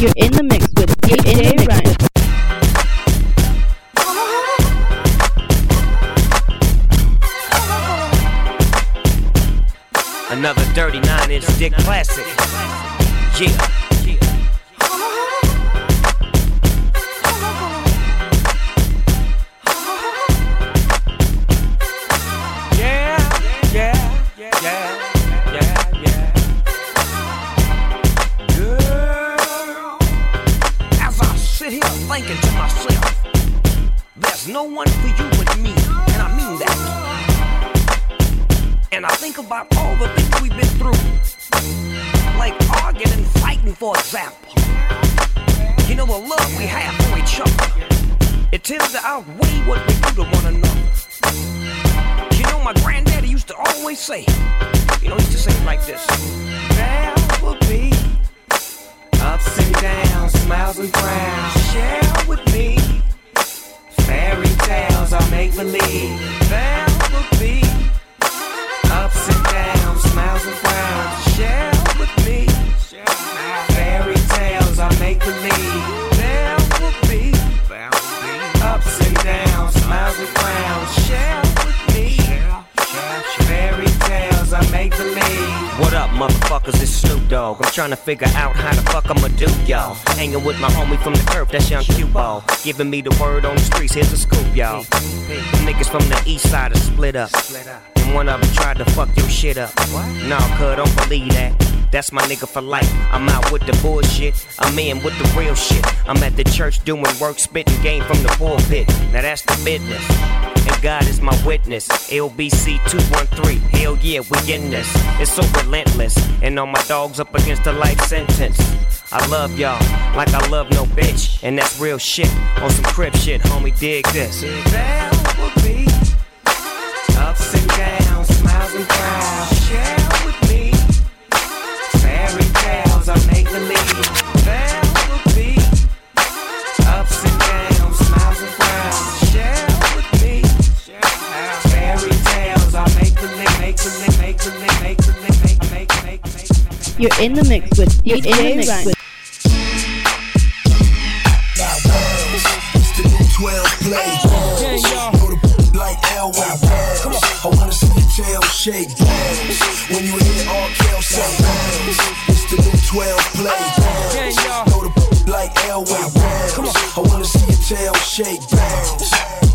You're in the mix with DJ Rhino. Another dirty nine inch dick classic. Yeah. And I think about all the things we've been through. Like arguing and fighting, for example. You know, the love we have for each other. It tends to outweigh what we do to one another. You know, my granddaddy used to always say, you know, he used to say it like this. There will be ups and downs, smiles and frowns. Share with me fairy tales I make believe. There will be and smiles and frowns. Share with me. Fairy tales I make believe. There will be ups and downs, smiles and frowns. Share What up, motherfuckers? It's Snoop Dogg. I'm trying to figure out how the fuck I'ma do, y'all. Hanging with my homie from the curb, that's young Q-Ball. Giving me the word on the streets, here's a scoop, y'all. The niggas from the east side are split up. And one of them tried to fuck your shit up. Nah, cuz, don't believe that. That's my nigga for life. I'm out with the bullshit. I'm in with the real shit. I'm at the church doing work, spitting game from the pulpit. Now that's the business. And God is my witness. LBC 213. Hell yeah, we in this. It's so relentless. And all my dogs up against a life sentence. I love y'all like I love no bitch. And that's real shit. On some crib shit, homie, dig this. Be ups and downs, smiles and frowns. You're in the mix with DJ Rhino. It's the new 12 play. The like Elway Come I wanna see your tail shake. When you hear all Kel say. It's the new 12 play. Know the like Elway Come I wanna see your tail shake.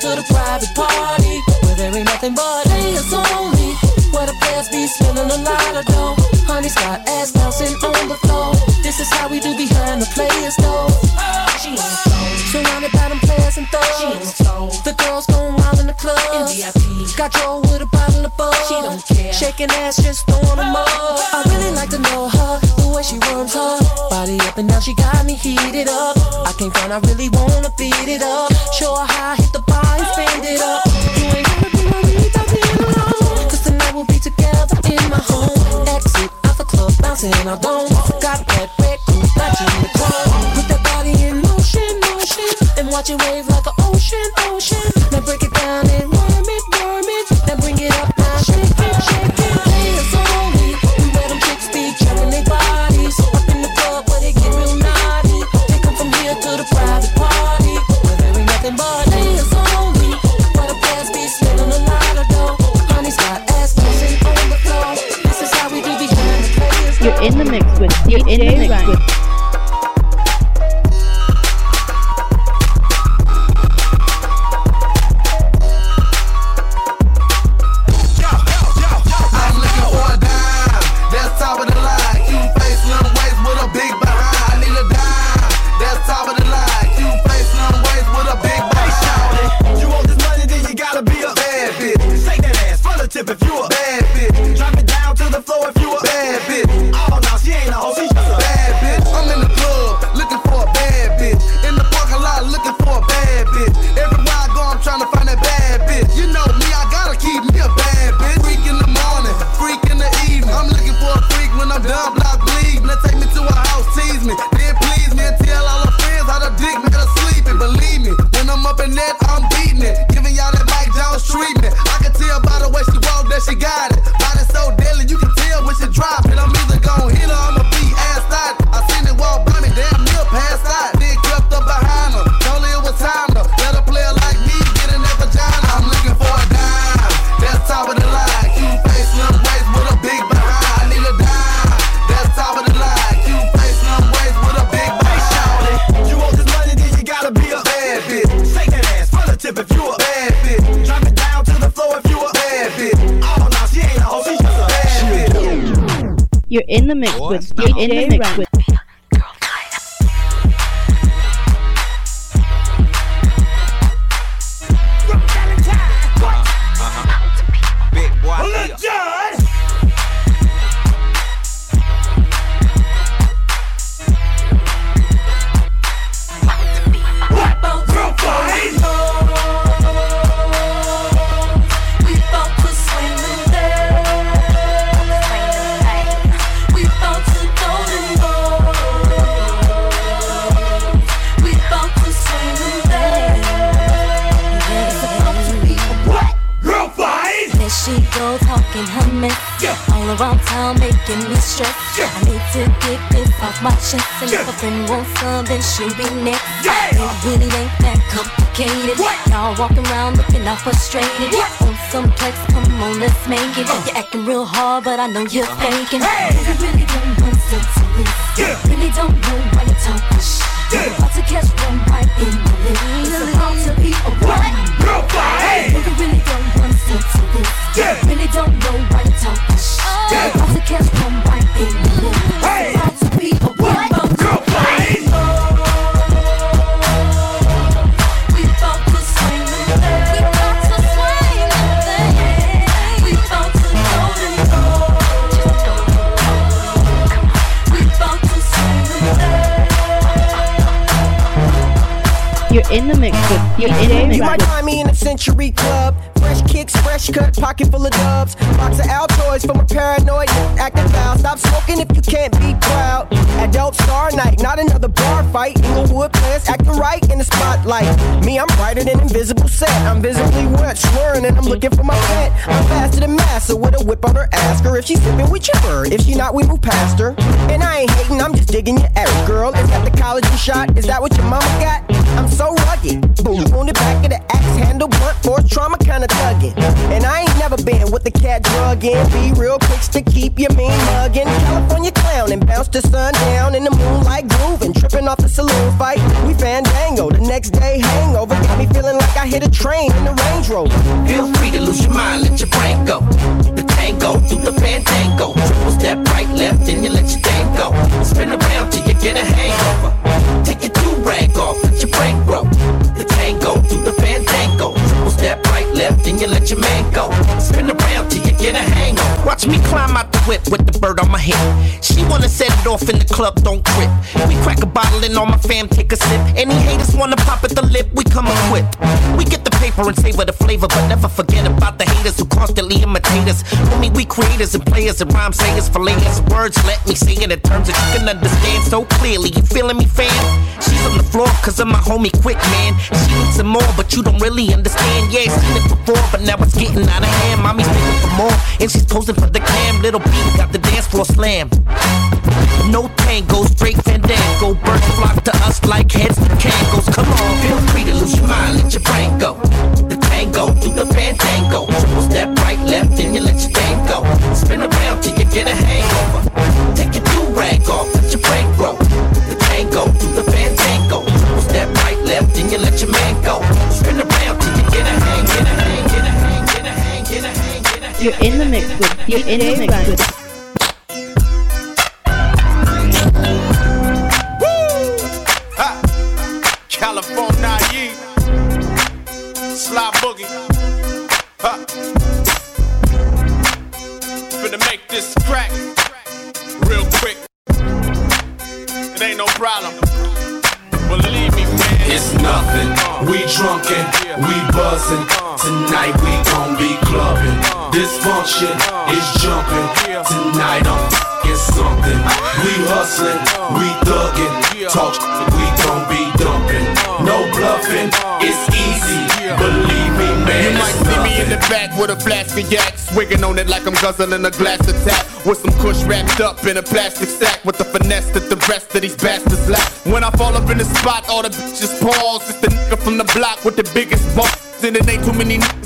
To the private party. Where there ain't nothing but players only. Where the players be spending a lot of dough. Honey's got ass bouncing on the floor. This is how we do behind the players though. She. Surrounded by them players and thugs. She on stone. The girls going wild in the club. In VIP. Got Joe with a bottle of bug. She don't care. Shaking ass, just throwing them up. I really like to know her, the way she worms her body up and down. She got me heated up. I can't find, I really wanna beat it up. Show her how bouncing I don't. Got that red coupe, matching the chrome. Put that body in motion, motion. And watch it wave like an ocean, ocean. With a big body. I need a dime. That's time of the lie. You face little ways with a big body. You owe this money, then you gotta be a Bad bitch. Say that last for the tip if you a bad bitch. Drop it down to the floor if you a Bad bitch. Oh no, she ain't a hoe, she just a I'm in the in the mix with DJ Rank. Talking her mess. All around town making me stress. I need to get this off my chest. And if a friend wants some, then she'll be next. Yeah. It really ain't that complicated. Y'all walking around looking all frustrated. On some flex, come on, let's make it. Uh. You're acting real hard, but I know you're uh-huh. faking. You really don't want to this. Really don't know why you're talking shit. You're about to catch one right in the lip. It's about to be a what? Girl, fine! You really don't want sense to. Really don't know why you're talking shit. You're about to catch one right in the lip. Hey. It's about to be a what? Girl, fine! We bout to swing them there. We bout to swing them there. We bout to go them We bout to swing them there. You're in the mix with DJ You might find me in a Century Club. Fresh kicks, fresh cut, pocket full of dubs. Box of Altoids from a paranoid acting foul. Stop smoking if you can't be proud. Adult star night, not another bar fight. Inglewood players acting right in the spotlight. Me, I'm brighter than invisible set. I'm visibly wet, swearing, and I'm looking for my pet. I'm faster than Massa with a whip on her. Ask her if she's sipping, we chip her. If she not, we move past her. And I ain't hating, I'm just digging your Eric girl. Is that the collagen shot? Is that what your mama got? I'm so rugged. Boom, the back kinda tugging. And I ain't never been with the cat drug in. Be real quick to keep your mean mugging. California clown and bounce to sundown in the moonlight grooving. Tripping off the saloon fight. We fandango. The next day hangover got me feeling like I hit a train in the Range Rover. Feel free to lose your mind, let your brain go. The tango, do the fandango. Triple step right, left, and you let your thing go. Spin around till you get a hangover. Take your do rag your man go. Spin around till you get a hangover. Watch me climb out the whip with the bird on my hip. She wanna set it off in the club, don't trip. We crack a bottle and all my fam take a sip. Any haters wanna pop at the lip, we come equipped. We get the paper and savor the flavor, but never forget about the haters who constantly imitate us. Homie, we creators and players and rhyme sayers, for filleters. Words let me say it in terms that you can understand so clearly. You feeling me, fam? She's on the floor cause of my homie quick, man. She needs some more, but you don't really understand. Yeah, seen it before, but now it's getting out of hand. Mommy's begging for more, and she's posing for the cam. Little B got the dance floor slam. No tango, straight fandango. Birds flock to us like heads to cangos. Come on, feel free to lose your mind, let your brain go. The tango, do the fandango. Triple step right, left, and you let your thing go. Spin around till you get a hangover. Take your do rag off, let your brain grow. The tango, do the fandango. Triple step right, left, and you let your man go. Spin around till you get a hang, get a hang, get a hang, get a hang, get a hang, get a hang. You're in the mix with DJ Rank. Dysfunction is jumping. Tonight I'm fing something. We hustling, we thugging. Talk, we gon' be dumping. No bluffing, it's easy. Believe me, man. You might see me in the back with a flask of yak, swigging on it like I'm guzzling a glass of tap, with some kush wrapped up in a plastic sack, with the finesse that the rest of these bastards lack. When I fall up in the spot, all the bitches pause. It's the nigga from the block with the biggest balls, and it ain't too many niggas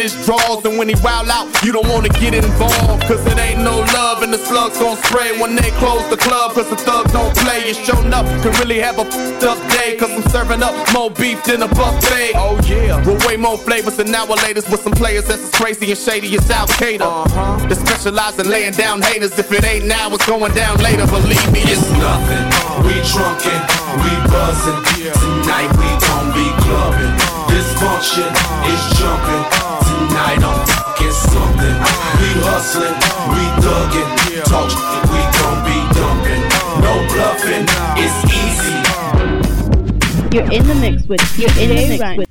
that can fit fit his drawers. And when he wild out, you don't wanna get involved. Cause it ain't no love and the slugs gon' spray when they close the club. Cause the thugs don't play. And showing up can really have a fucked up day. Cause I'm serving up more beef than a buffet. Oh yeah. With way more flavors than our latest with some players that's as crazy and shady as Al Qaeda. Uh-huh. They specialize in laying down haters. If it ain't now, it's going down later. Believe me, it's nothing. We drunken, we buzzing. Tonight we gon' be clubbing. Dysfunction is jumping. Tonight I'm fucking something. We hustling, we thugging. Talk we gon' be dumping. No bluffing, it's easy. You're in the mix with You're in the mix with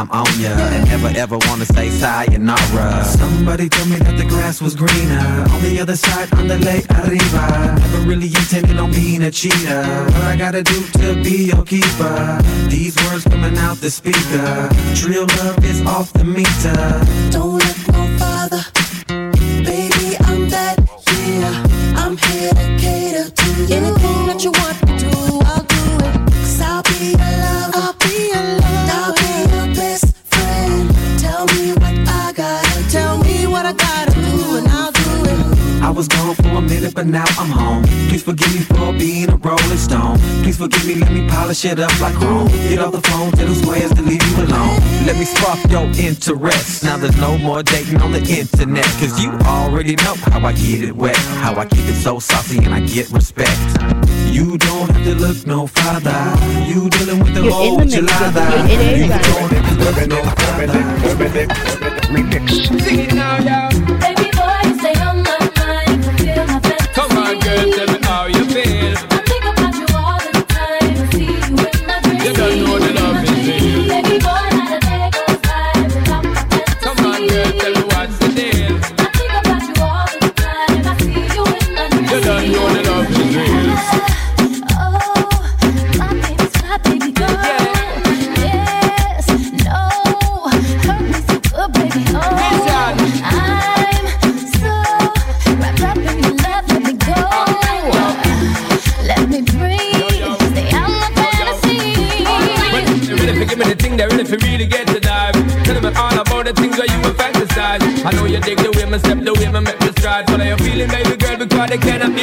I'm on ya. And never ever wanna say sayonara. Somebody told me that the grass was greener on the other side, on the lake arriba. Never really intended on being a cheater. What I gotta do to be your keeper? These words coming out the speaker. Real love is off the meter. Don't look was gone for a minute, but now I'm home. Please forgive me for being a rolling stone. Please forgive me, let me polish it up like chrome. Get off the phone, tell the squares to leave you alone. Let me spark your interest. Now there's no more dating on the internet. Cause you already know how I get it wet. How I keep it so saucy and I get respect. You don't have to look no farther. You dealing with the You're in old the mix with- gelada. you're in You a don't have to look no farther. Sing it now, yeah. Come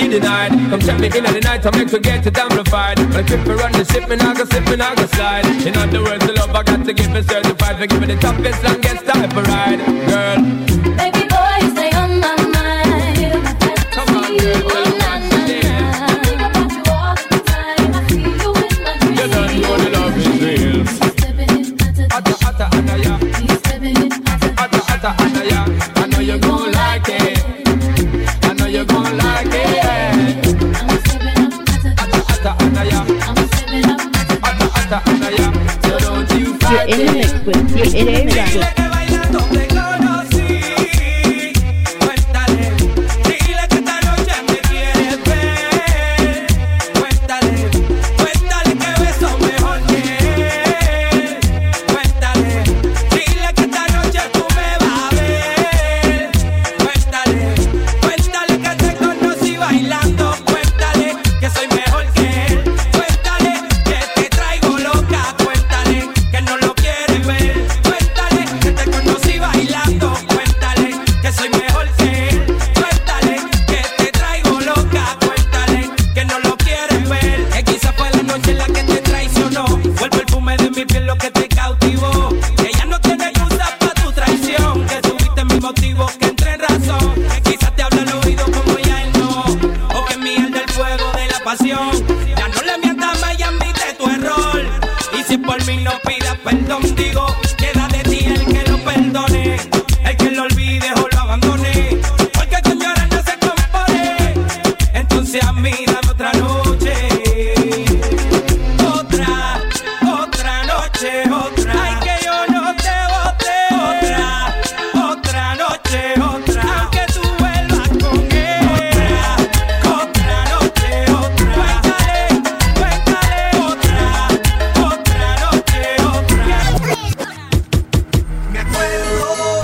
be denied. Come check me in at the night, I make get it amplified. I trip run the ship, me nah go slip, me nah go slide. In other words, the love I got to give me certified for giving the toughest, longest type of ride. Girl, you You're fight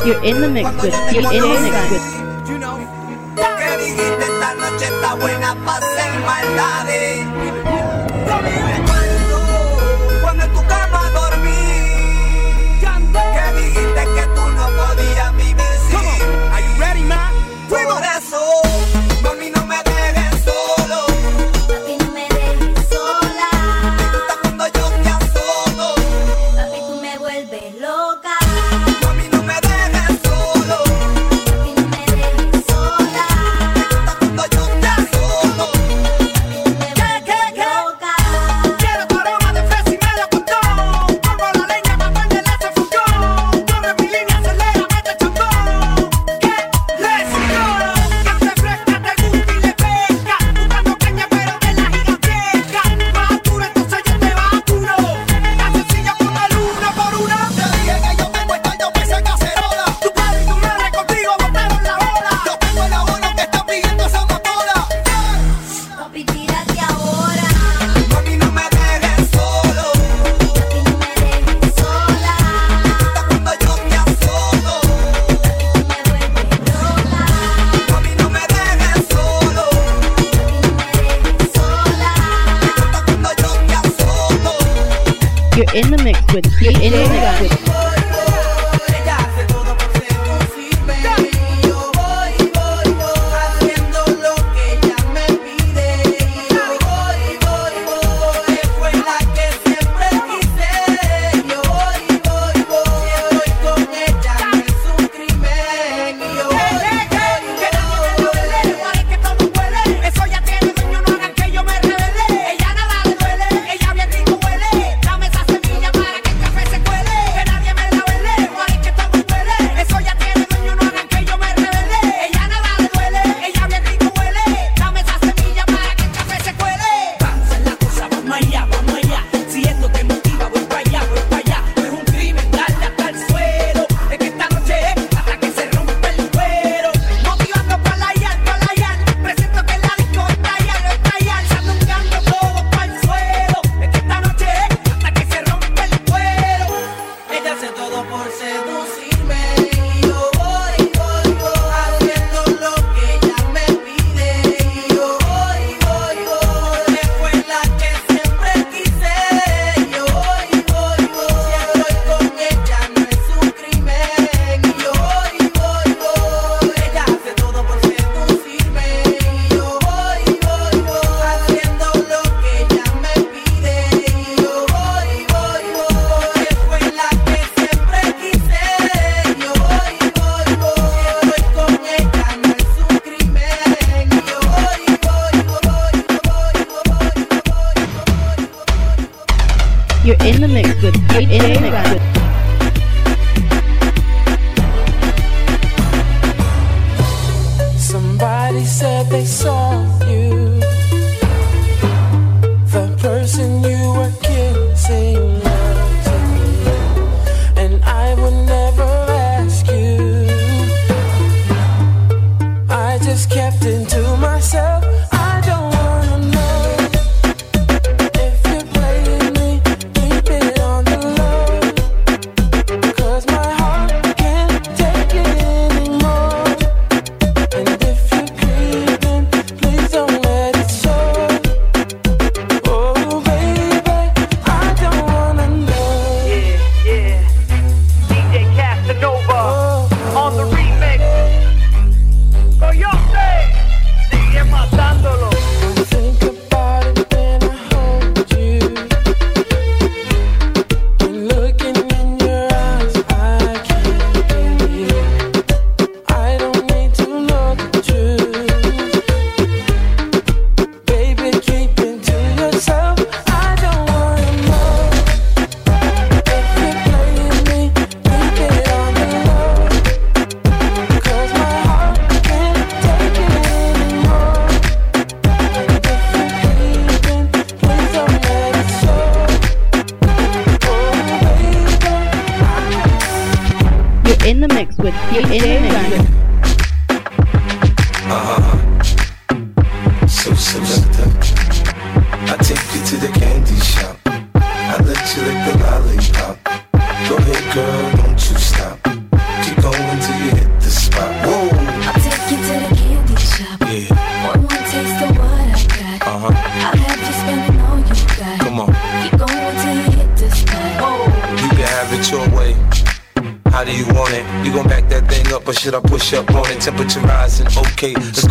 You're in the mix with you're in the mix with. Que dijiste esta noche está buena para hacer maldades. Somebody said they saw you. The person you were kissing. And I would never ask you. I just kept it to myself. Temperature rising, okay, let's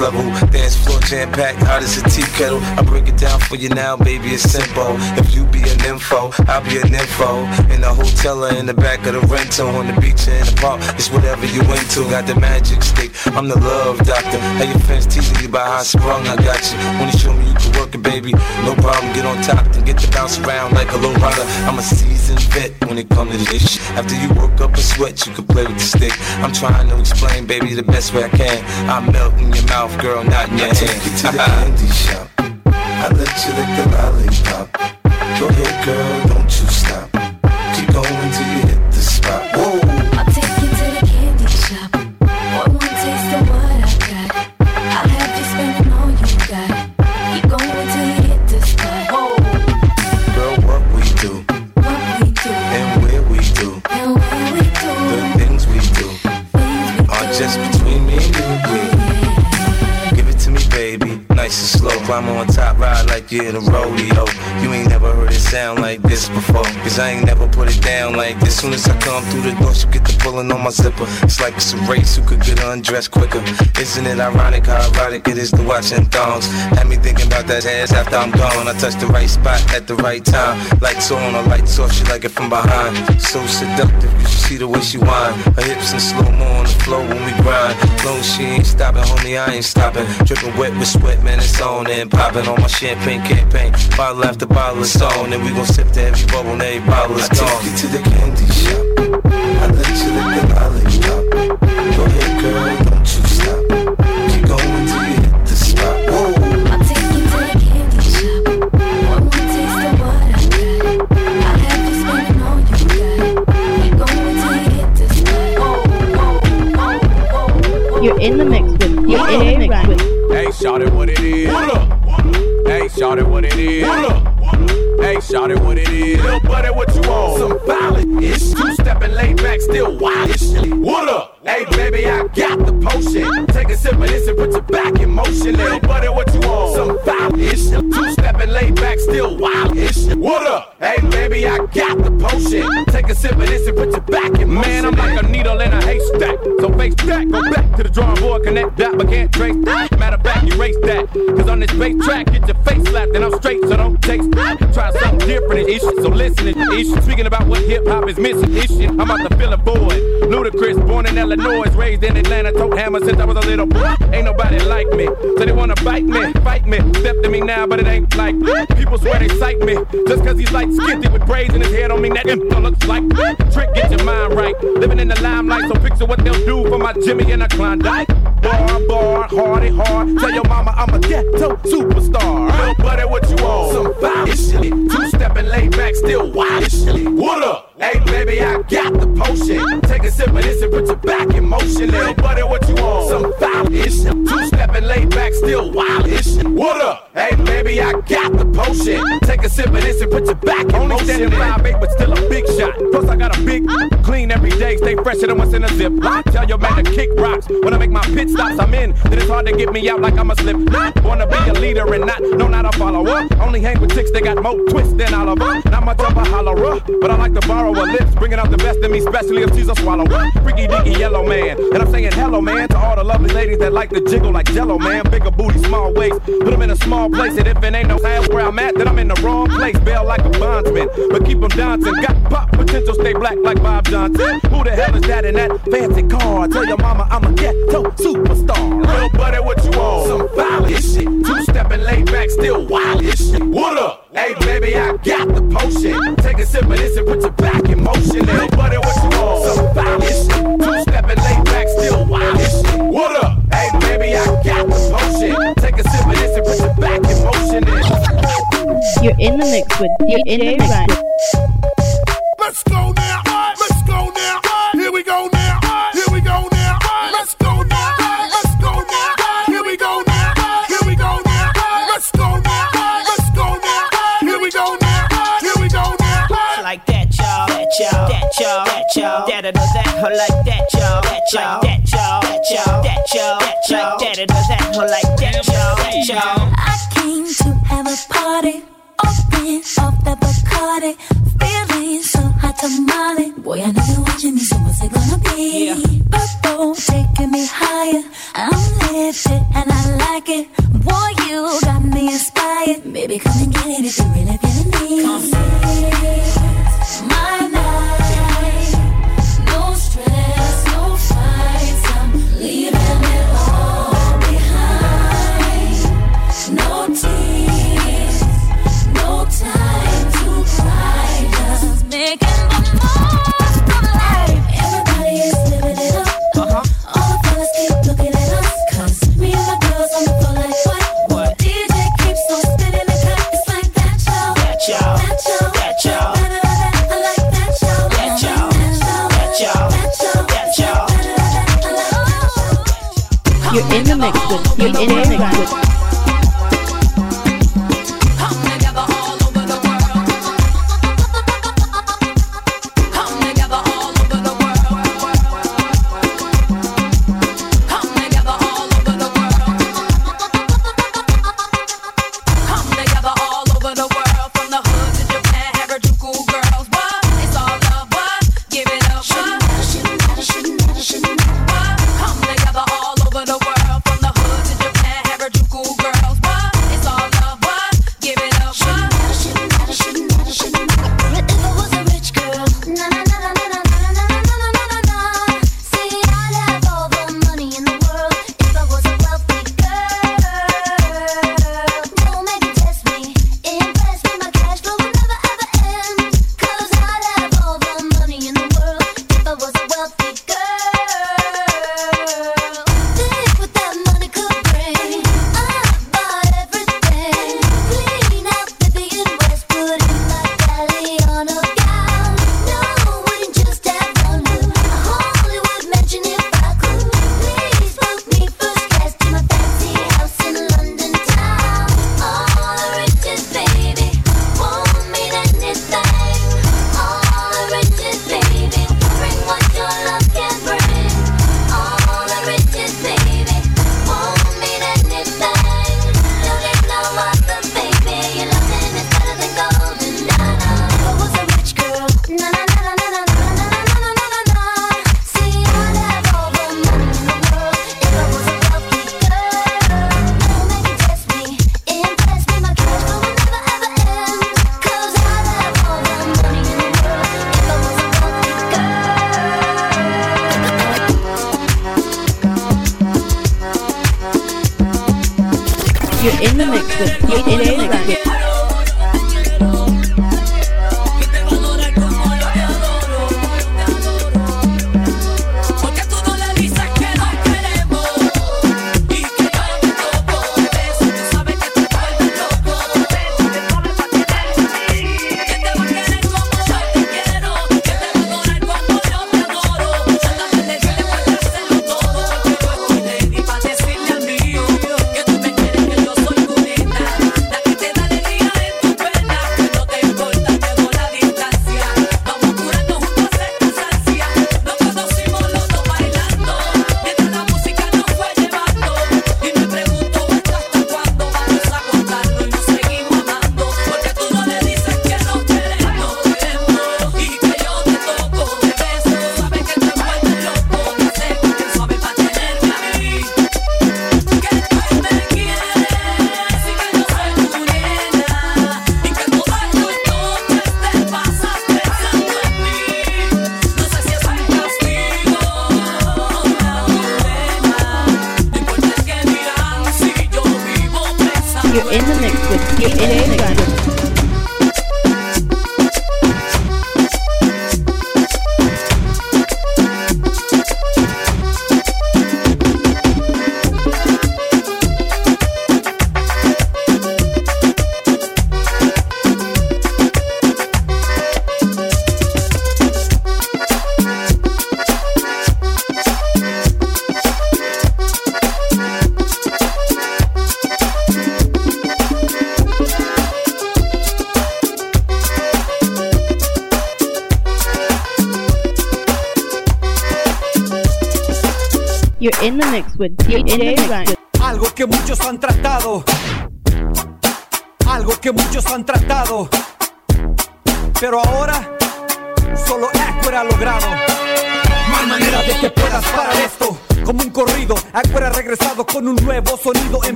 level. Dance floor jam packed, hot as a tea kettle. I break it down for you now, baby, it's simple. If you be an info, I'll be an info. In the hotel or in the back of the rental, on the beach or in the park, it's whatever you into. Got the magic stick, I'm the love doctor. How your friends teasing you about how sprung, I got you. When you show me you can work it, baby, no problem. Get on top and get to bounce around like a low rider. I'm a seasoned vet when it comes to this shit. After you work up a sweat, you can play with the stick. I'm trying to explain, baby, the best way I can. I melt in your mouth, girl, not in your I take you to the candy shop. I let you lick the lollipop. Go ahead, girl, don't you Climb on top, ride like in a rodeo. You ain't never heard it sound like this before. Cause I ain't never put it down like this. Soon as I come through the door, you get the pulling on my zipper. It's like it's a race who could get undressed quicker. Isn't it ironic how erotic it is to watch watching thongs? Had me thinking about that ass after I'm gone. I touch the right spot at the right time. Lights on or lights off, she like it from behind. So seductive, you see the way she whine. Her hips in slow mo on the floor when we grind. Long she ain't stopping, homie, I ain't stopping. Dripping wet with sweat, man, it's on and popping on my champagne campaign. Bottle after bottle is on, and we gon' sip to every bubble and every bottle is gone. I gone. take you to the candy shop. I let you lick the lollipop. Go ahead, girl, don't you stop. Keep going till you hit the spot. Whoa. I'll take you to the candy shop. Want one taste of what I got? I'll have you spending all you got. Keep going till you hit the spot. You're in the mix with You're in the mix Rhino. with Hey, shout it what it is. Hey, shout it what it is. Hey, shout it what it is. Little buddy, what you on? Some violent ish. Two stepping laid back, still wild ish. What up? Hey, baby, I got the potion. Take a sip of this and put your back in motion. Little buddy, what you on? Some violent ish. Two stepping laid back, still wild ish. What up? Hey, baby, I got the potion. Take a sip of this and put your back in motion. Man, I'm like a needle in a haystack. So face that, go back to the drawing board, connect that, but can't trace that. Matter of fact, erase that. Cause on this bass track, get your face slapped, and I'm straight, so don't taste that. Try something different, ish. So listen, ish. Speaking about what hip hop is missing, ish. I'm about to fill a void. Ludacris, born in Illinois, raised in Atlanta, tote hammer since I was a little boy. Ain't nobody like me, so they wanna bite me, fight me. Step to me now, but it ain't like people swear they sight me. Just cause he's like skinty with braids in his head don't mean that imp looks like trick. Get your mind right, living in the limelight, so picture what they'll do for my Jimmy and a Klondike. Bar, bar, hardy, hard. Tell your mama I'm a ghetto superstar. Little buddy, what you on? Some foul shit. Two stepping laid back, still wild shit. What up? Hey, baby, I got the potion. Take a sip of this and put your back in motion. Little buddy, what you on? Some foul ish. Two stepping laid back, still wild ish. What up? Hey, baby, I got the potion. Take a sip of this and put your back in Only motion. Only standing five eight, but still a big shot. Plus, I got a big clean every day. Stay fresher than what's in a zip. Tell your man to kick rocks. When I make my pit stops, I'm in. Then it's hard to get me out like I'm a slip. Wanna be a leader and not know not a follower. Only hang with chicks that got more twists than Oliver. Not much of a hollerer, but I like to borrow her lips, bringing out the best in me, especially if she's a swallow. Freaky deaky yellow man, and I'm saying hello man to all the lovely ladies that like to jiggle like Jello man. Bigger booty, small waist, put them in a small place. And if it ain't no house where I'm at, then I'm in the wrong place. Bail like a bondsman, but keep them dancing. Got pop potential, stay black like Bob Johnson. Who the hell is that in that fancy car? Tell your mama I'm a ghetto superstar. Real buddy, what you on? Some violent shit. Two stepping laid back, still wild shit. What up? Hey baby, I got the potion. Take a sip of this and put your back in motion. Real buddy, what you on? Some violent shit. Two stepping laid back, still wild shit. What up? Hey baby, I got the potion. Take a sip of this and put your back in motion. You're in the mix with DJ Rhino. Let's go y'all. Like that, y'all. That, y'all. That, y'all. Like that, or that, or like that, y'all. That, y'all. I came to have a party, open off the Bacardi, feeling so hot tamale. Boy, I know you're watching me, so what's it gonna be? Purple, taking me higher. I'm lifted and I like it. Boy, you got me inspired. Baby, come and get it if you're really feeling you're in the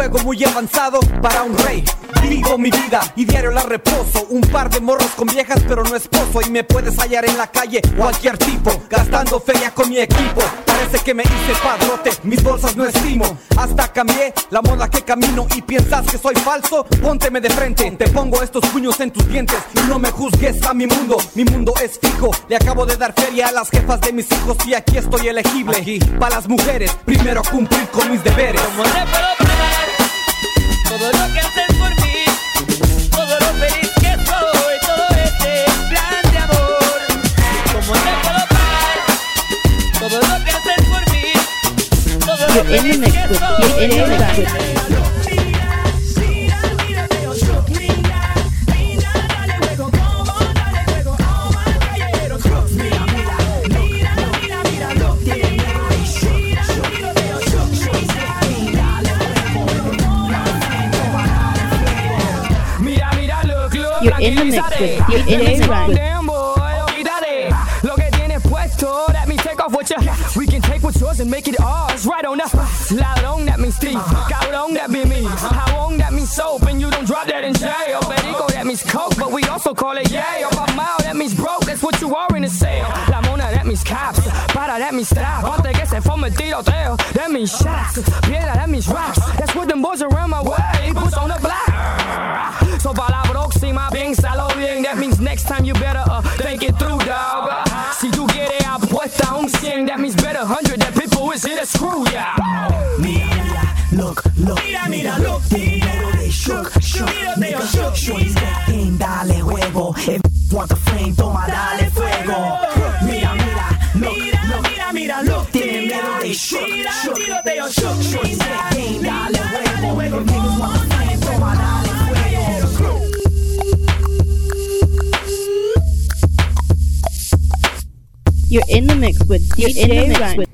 juego muy avanzado para un rey. Vivo mi vida y diario la reposo. Un par de morros con viejas, pero no esposo. Y me puedes hallar en la calle, cualquier tipo, gastando feria con mi equipo. Parece que me hice padrote, mis bolsas no estimo. Hasta cambié la moda que camino y piensas que soy falso. Pónteme de frente, te pongo estos puños en tus dientes y no me juzgues a mi mundo. Mi mundo es fijo. Le acabo de dar feria a las jefas de mis hijos y aquí estoy elegible. Aquí, para las mujeres, primero cumplir con mis deberes. ¿Cómo te puedo pagar todo lo que haces por mí? Todo lo feliz que soy, todo este plan de amor. ¿Cómo te puedo pagar todo lo que haces por mí? Todo lo feliz que soy. In the mix with DJ Rack. Damn boy, oh, olvídate lo que tienes puesto. Let me take off what you. We can take what's yours and make it ours. Right on up. Ladrón, that means thief. Cabrón, that be me. Jabón, that means soap, and you don't drop that in jail. Perico, that means coke, but we also call it yay. A mile, that means broke. That's what you are in the sale. La mona, that means cops. Para, that means trap. Antes que se forme tiroteo, that means shots. Piedra, that means rocks. That's what them boys around my way puts on the block. So para la próxima, piénsalo bien. That means next time you better uh, think it through, dog. Si tú quieres apuesta un 100, that means better 100. That people is here to screw ya. Mira, mira, look, look. Mira, mira, look. Dinero de shook, shook. Mira, Nigga, shorty's got game, dale juego. If want the flame, toma, dale fuego. Mira, mira, look, look. Mira, mira, look. Tiene miedo de shook, Mira, shook. tiroteo, shook. Got game, dale juego. If niggas want the You're in the mix with DJ.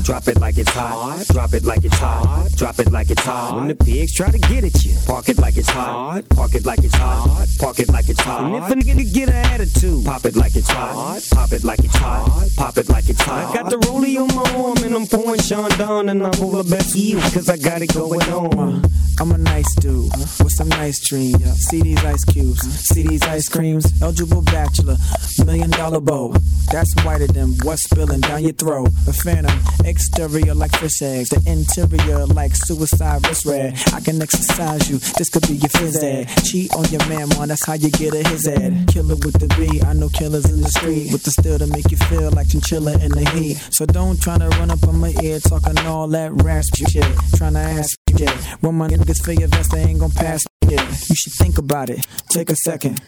Crib, drop it like it's hot. Drop it like it's hot. Drop it like it's hot. When the pigs try to get at you, park it like it's hot. Park it like it's hot. Park it like it's hot. And if a nigga get an attitude, pop it like it's hot. Pop it like it's hot. Pop it like it's hot. I got the rollie on my arm and I'm pouring Sean down and I'm all the best you cause I got it going on. I'm a nice dude with some nice dreams. See these ice cubes, see these ice creams. Eligible bachelor, million dollar bow. That's whiter than what's spilling down your throat. A phantom, exterior like fish eggs, the interior like suicide wrist red. I can exercise you, this could be your phys ed. Cheat on your man, man, that's how you get a his ed. Killer with the B, I know killers in the street with the steel to make you feel like chinchilla in the heat. So don't try to run up on my ear talking all that raspy shit. Trying to ask me shit. When my niggas feel your vest, they ain't gon' pass shit. You should think about it. Take a second.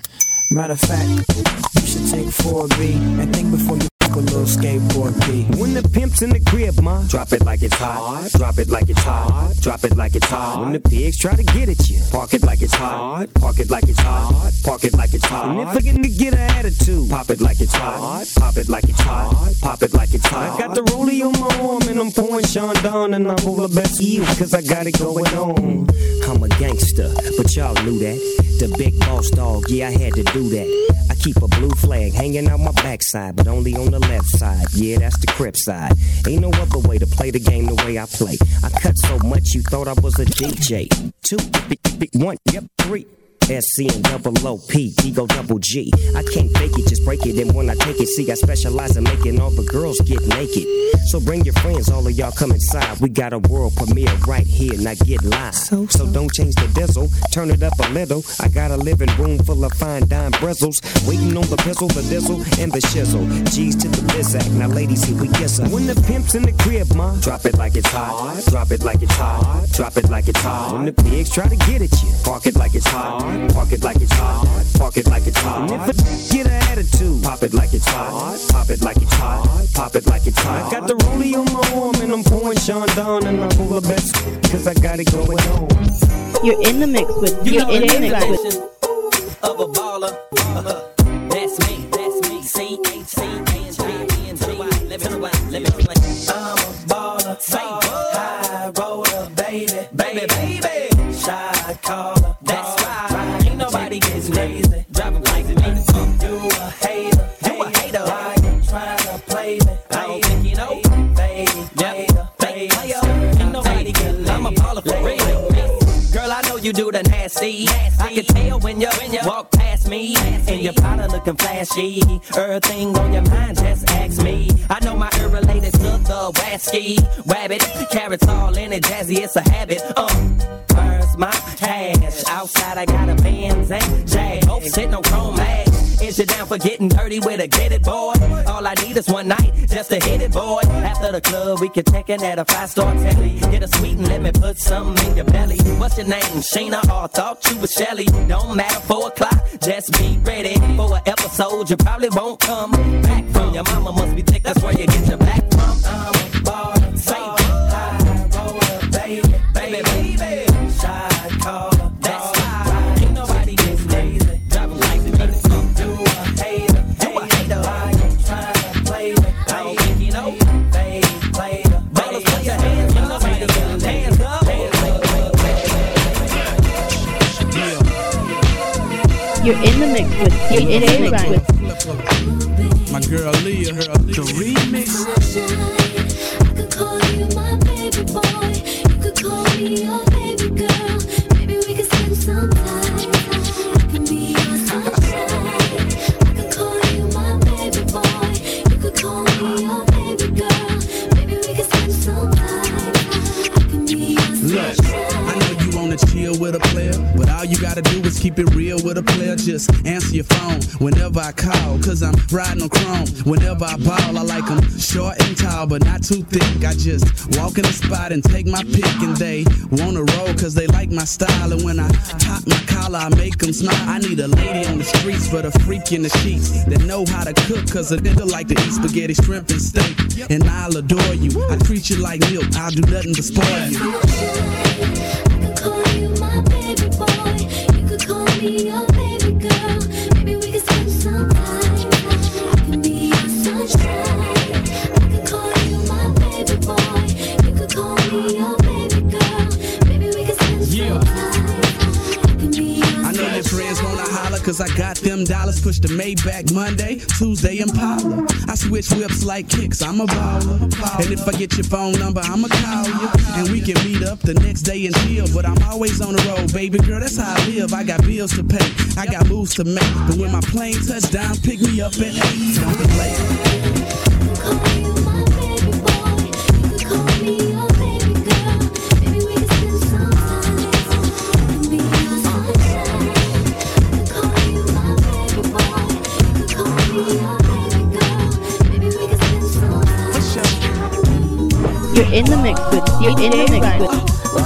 Matter of fact, you should take 4B and think before you a little skateboard. When the pimp's in the crib, ma, drop it like it's hot. Drop it like it's hot. Drop it like it's hot. When the pigs try to get at you, park it like it's hot. Park it like it's hot. Park it like it's hot. And if a nigga get an attitude, pop it like it's hot. Pop it like it's hot. Pop it like it's hot. I got the rollie on my arm and I'm pouring Sean down and I'm all the best you cause I got it going on. I'm a gangster, but y'all knew that. The big boss dog, yeah, I had to do that. I keep a blue flag hanging out my backside, but only on the left side. Yeah, that's the crip side. Ain't no other way to play the game the way I play. I cut so much you thought I was a DJ. Two, one, yep, three. SC and double OP, ego double G. I can't fake it, just break it. And when I take it, see, I specialize in making all the girls get naked. So bring your friends, all of y'all come inside. We got a world premiere right here, now get live. So, don't change the diesel, turn it up a little. I got a living room full of fine dime bristles. Waiting on the pistol, the diesel, and the shizzle. G's to the bizac, now ladies, here we kiss her. When the pimp's in the crib, ma, drop it like it's hot. Drop it like it's hot. Drop it like it's hot. When the pigs try to get at you, park it like it's hot. Park it like it's hot. Park it like it's hot. And if a get an attitude, pop it like it's hot. Pop it like it's hot. Pop it like it's hot. I got the rollie on my arm and I'm pouring Sean down and I'm all the best cause I got it going on. You're in the mix with You know in the mix with. definition of a baller. Uh-huh. That's me, that's me. C H C A N G N G Y. Let me let me play. I'm a baller, baller, high roller, baby, baby, baby. Shot caller, you do the nasty. I can tell when you when you walk past me, and your powder looking flashy. Everything on your mind, just ask me. I know my ear related to the wasky rabbit. Carrots all in it, jazzy, it's a habit. Uh, where's my cash? Outside, I got a Benz and Jag. Hope sitting on chrome mags. Is you down for getting dirty with a get it boy? All I need is one night just to hit it, boy. After the club, we can check in at a five star telly. Get a sweet and let me put something in your belly. What's your name? Shayna or thought you was Shelly? Don't matter, four o'clock. Just be ready for an episode. You probably won't come back from. Your mama must be thick. That's where you get your back from. I'm high roller, baby, baby, baby. Shot caller, You're in the mix with DJ Ryan. My girl Leah, the remix. Gotta do is keep it real with a player. Just answer your phone whenever I call, cause I'm riding on chrome. Whenever I ball, I like 'em short and tall, but not too thick. I just walk in the spot and take my pick, and they wanna roll cause they like my style. And when I pop my collar, I make 'em smile. I need a lady on the streets for the freak in the sheets that know how to cook, cause a nigga like to eat spaghetti, shrimp, and steak. And I'll adore you. I treat you like milk, I'll do nothing but spoil you. I I got them dollars. Push the Maybach Monday, Tuesday Impala. I switch whips like kicks, I'm a baller. And if I get your phone number, I'ma call you. And we can meet up the next day and chill. But I'm always on the road, baby girl, that's how I live. I got bills to pay, I got moves to make. But when my plane touch down, pick me up at 8. Don't in the mix with DJ Ryan.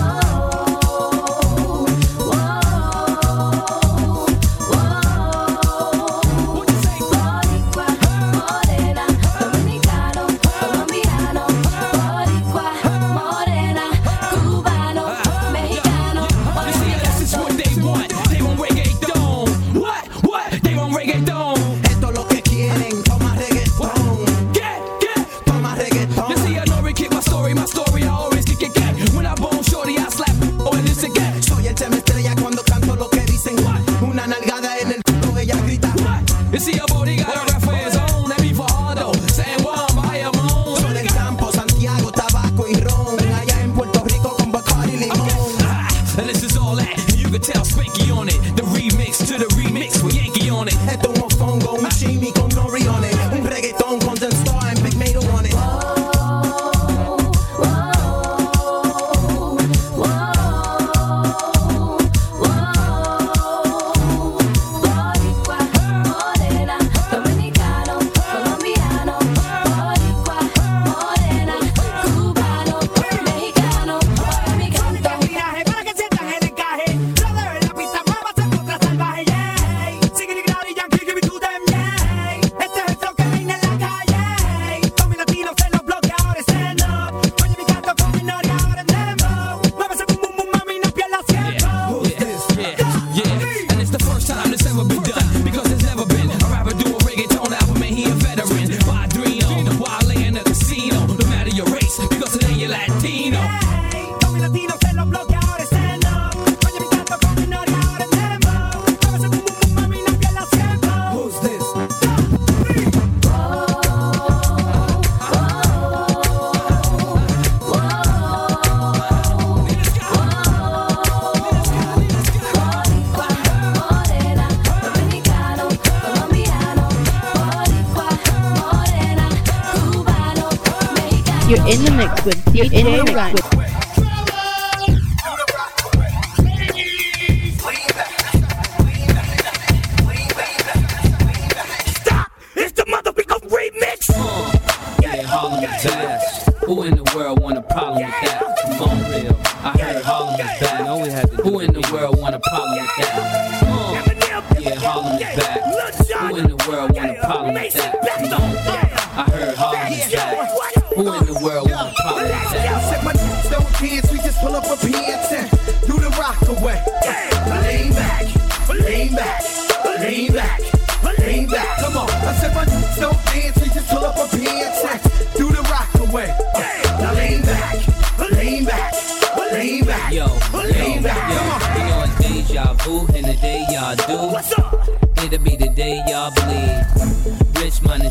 You're in the mix with DJ Rank.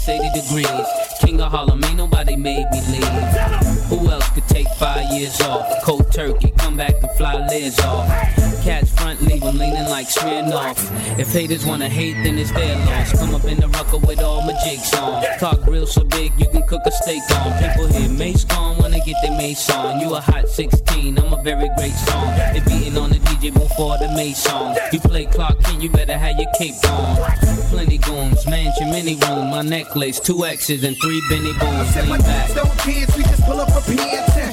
Rich minus 80 degrees, king of Harlem, ain't nobody made me leave. Who else could take five years off? Turkey, come back and fly lids off. Catch front, leave 'em leaning like Smirnoff. If haters wanna hate, then it's their loss. Come up in the rucker with all my jigs on. Talk real so big, you can cook a steak on. People hear Mace gone, wanna get their Mace on. You a hot 16, I'm a very great song. They beating on the DJ before the Mace song. You play Clark King, you better have your cape on. Plenty goons, mansion, mini room, my necklace, two X's and three Benny my Lean back. don't dance, we just pull up a pants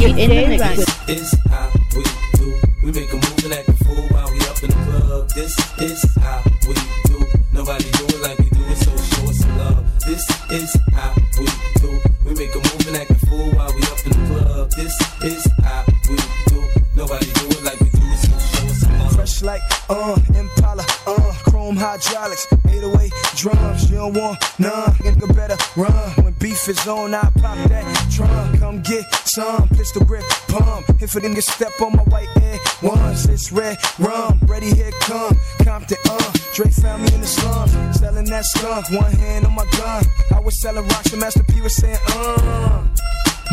mix with This is how we do. We make a move and act a fool while we up in the club. This is how we do. Nobody do it like we do it, so show us some love. This is how we do. We make a move and act a fool while we up in the club. This is how we do. Nobody do it like we do it, so show us some love. Fresh like, uh, Impala, uh, chrome hydraulics, 808 drums. You don't want none, nigga better run. When beef is on, I some pistol grip pump. If it didn't step on my white air ones, it's red rum. Ready, here come Compton, uh. Dre found me in the slums, selling that skunk. One hand on my gun. I was selling rocks, and Master P was saying, uh.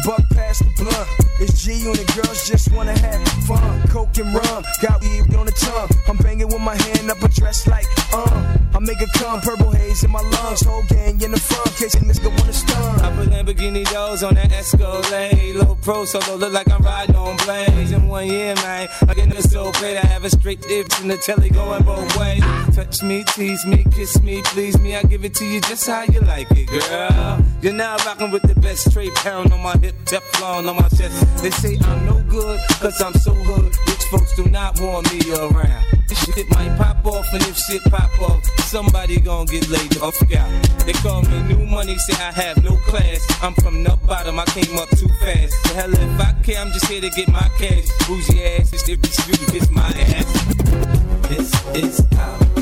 Buck past the blunt. It's G and the girls just wanna have fun. Coke and rum, got weed on the tongue. I'm banging with my hand up a dress like, uh. I make a come, purple haze in my lungs. Whole gang in the front, case a nigga wanna stun. I put Lamborghini doors on that Escalade. Low pro solo, look like I'm riding on blades. In one year, man, I get this so paid. I have a straight dip in the telly going both ways. Touch me, tease me, kiss me, please me. I give it to you just how you like it, girl. You're now rocking with the best straight pound on my hip, Teflon on my chest. They say I'm no good, cause I'm so hood. Rich folks do not want me around. This shit might pop off, and if shit pop off, somebody gon' get laid off. Yeah. They call me new money, say I have no class. I'm from the bottom, I came up too fast. The hell if I care, I'm just here to get my cash. Bougie ass, it's it's it's my ass. This is how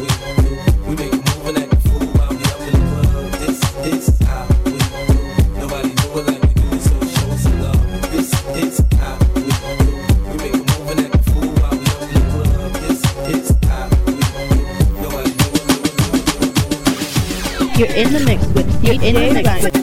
You're in the mix with DJ Rank.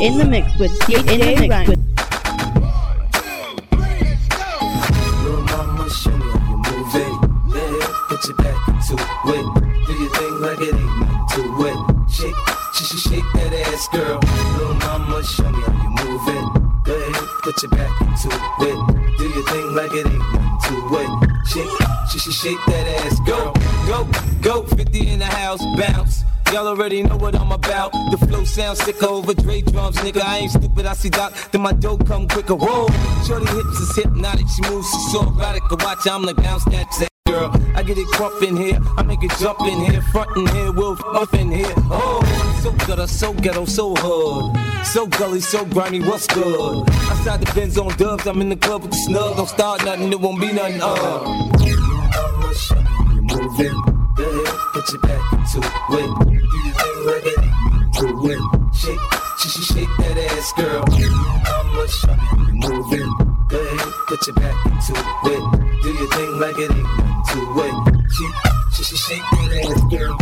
In the mix with DJ Rank. Little mama, show me how you move it. Yeah, put your back into it. Do your thing like it ain't nothing to it. Shake, shake, shake, shake that ass, girl. Little mama, show me how you move it. Go ahead, put your back into it. Do your thing like it ain't nothing to it. Shake, shake, shake, shake that ass, girl. Go, go, 50 in the house, bounce. Y'all already know what I'm about. The flow sounds sick over Dre drums, nigga. I ain't stupid, I see Doc. Then my dough come quicker. Whoa, shorty hips is hypnotic. She moves, she's so erotic. Watch, I'm like bounce that girl. I get it crump in here, I make it jump in here, front in here, we'll up in here. Oh, so gutter, so ghetto, so hood. So gully, so grimy, what's good? Outside the Benz on dubs, I'm in the club with the snug. Don't start nothing, it won't be nothing. Uh. You move it. Go ahead, put your back into it. Do your thing like it ain't nothing to it. Shake, shake, shake, shake that ass, girl. I'ma show you. You move it. Go ahead, put your back into it. Do your thing like it ain't nothing to it. Shake, shake, shake, shake that ass, girl.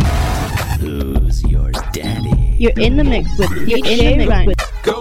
Who's your daddy? You're in the mix with DJ Rank. Go,